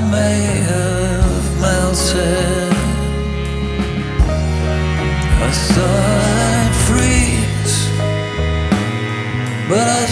may have melted. I thought I'd freeze, but I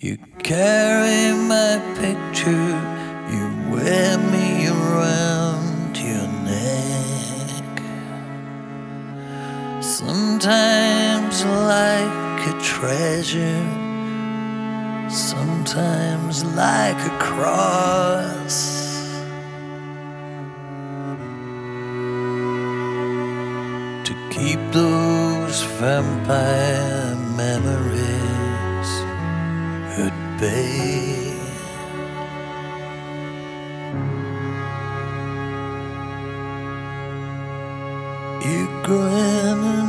You carry my picture, you wear me around your neck. Sometimes like a treasure, sometimes like a cross. To keep those vampire memories bay. You grin.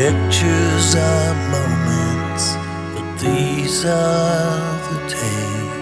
Pictures are moments, but these are the days.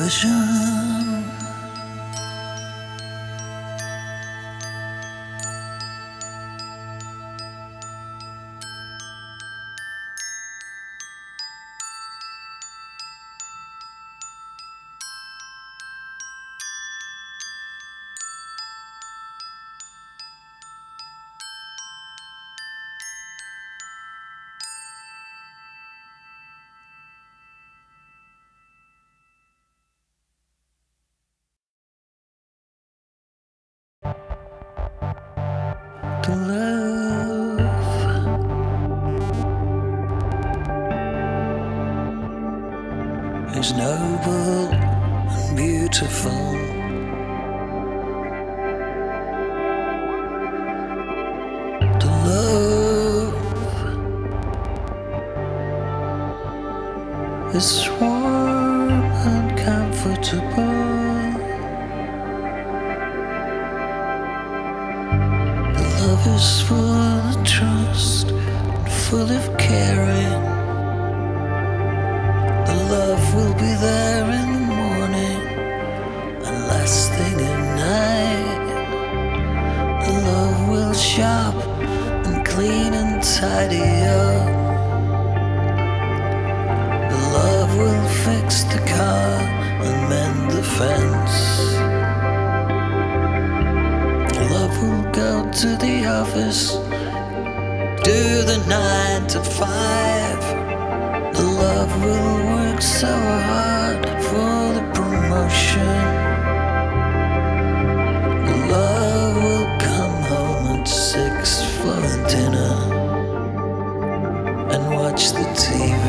和声。last thing at night. The love will shop and clean and tidy up. The love will fix the car and mend the fence. The love will go to the office, do the nine to five. The love will work so hard for the promotion. watch the TV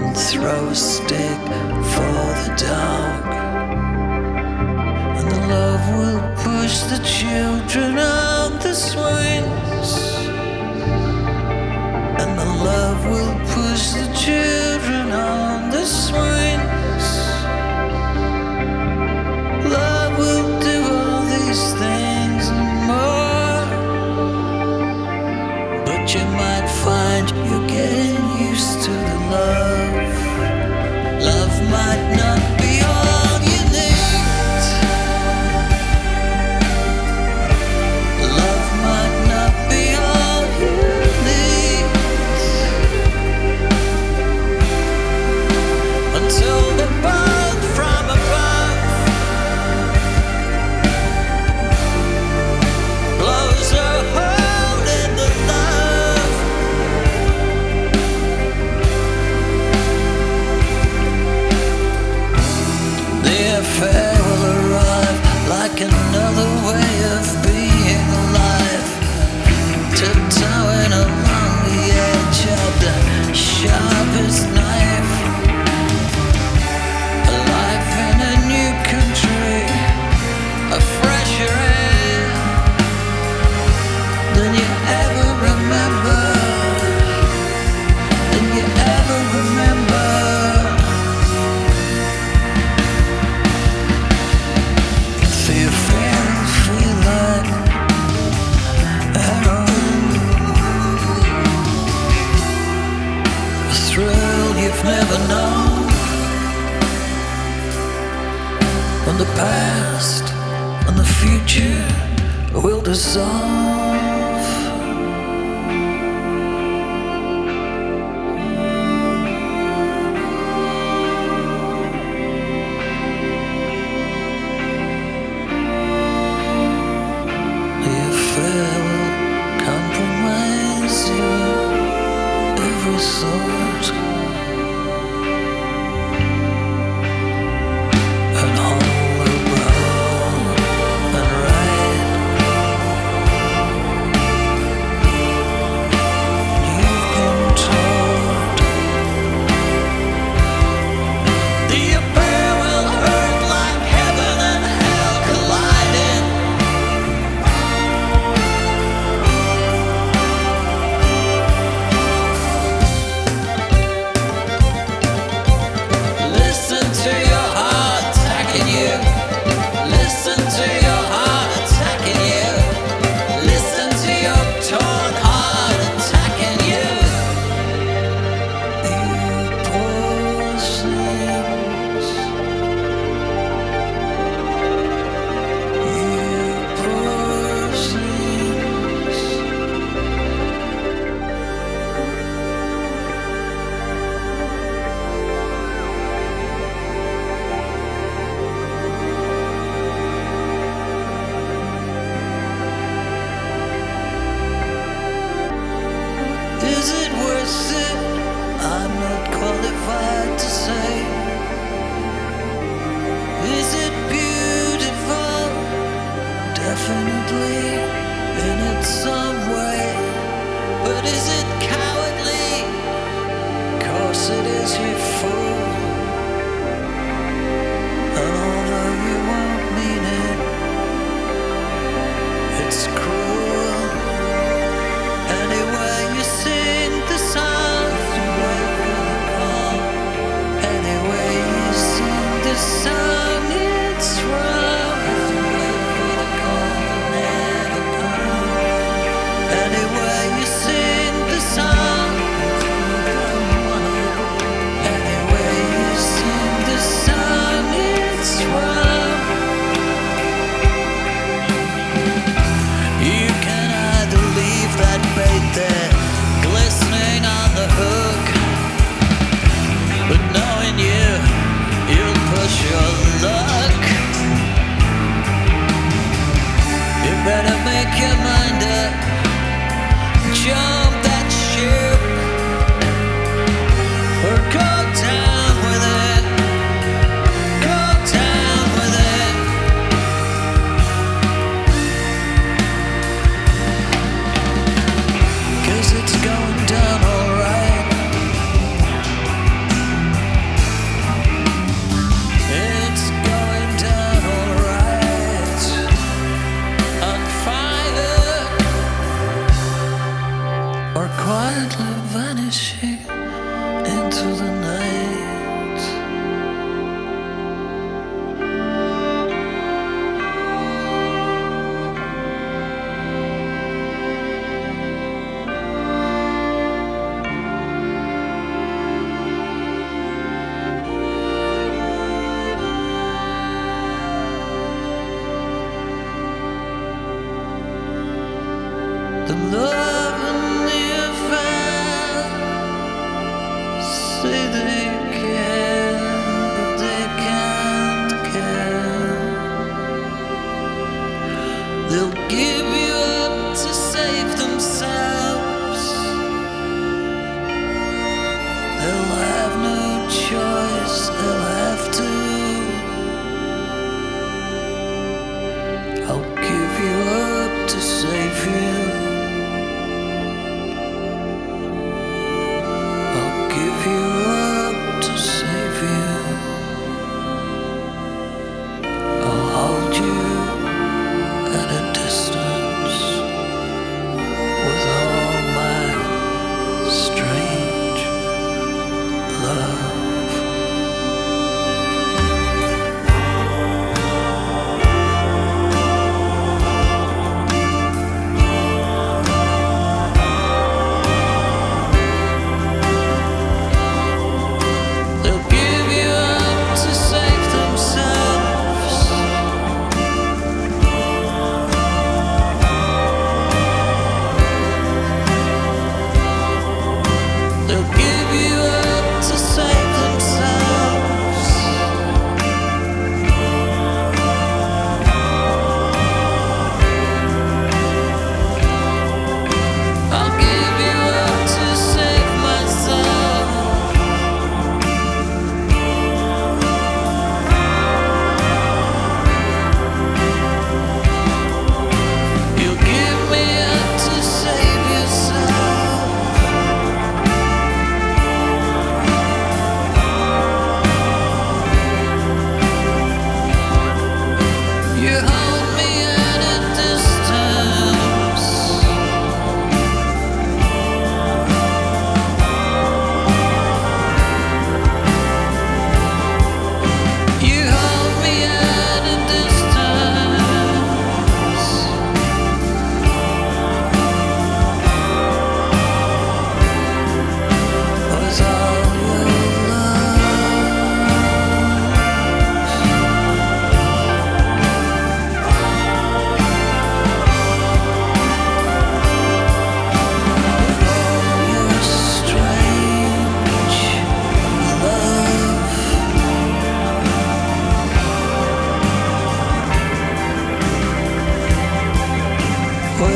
and throw a stick for the dog. And the love will push the children out the swings. And the love will push the children on the swings.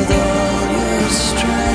With all your strange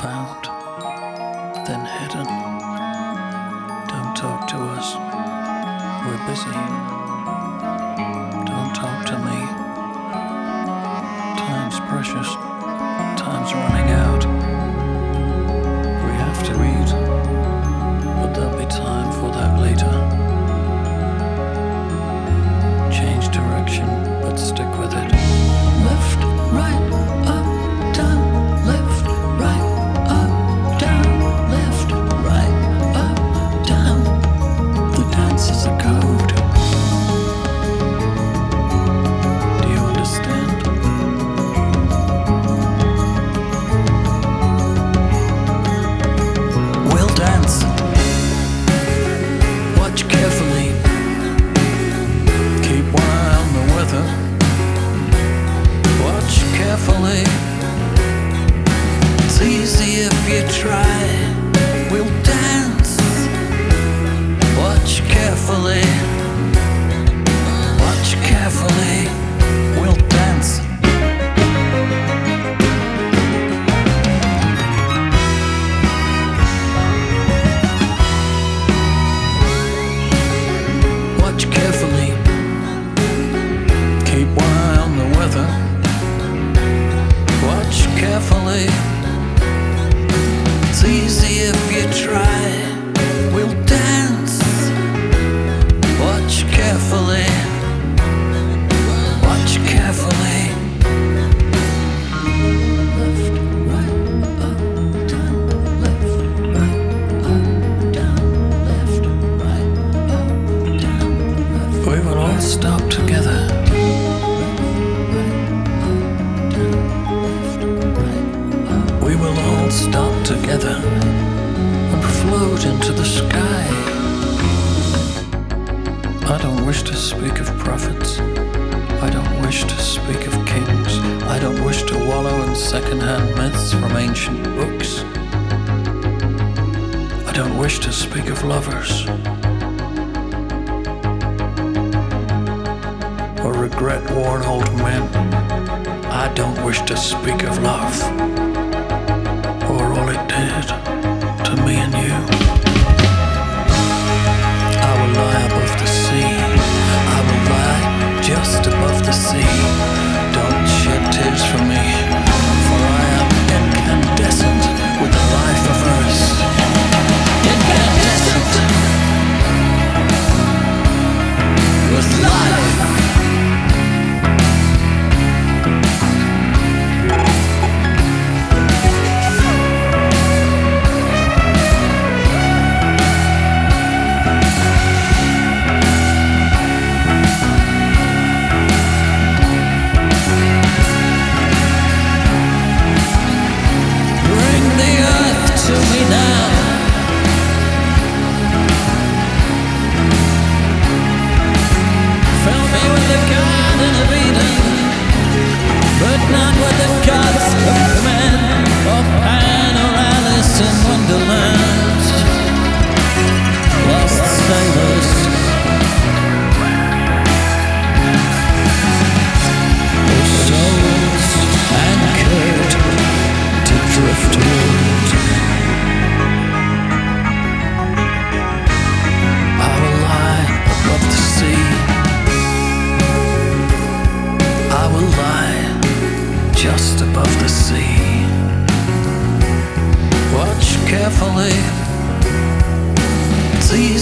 found, then hidden. Don't talk to us, we're busy. Don't talk to me. Time's precious, time's running out. We have to eat, but there'll be time for that later. Change direction, but stick with it.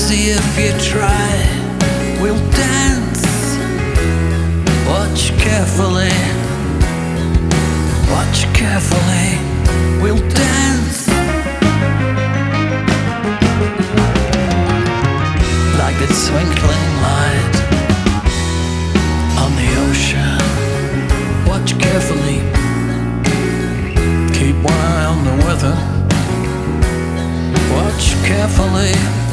see if you try. We'll dance. Watch carefully. Watch carefully. We'll dance. Like the twinkling light on the ocean. Watch carefully. Keep an eye on the weather. Watch carefully.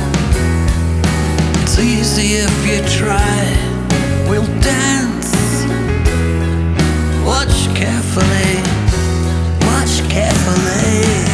It's easy if you try. We'll dance. Watch carefully. Watch carefully.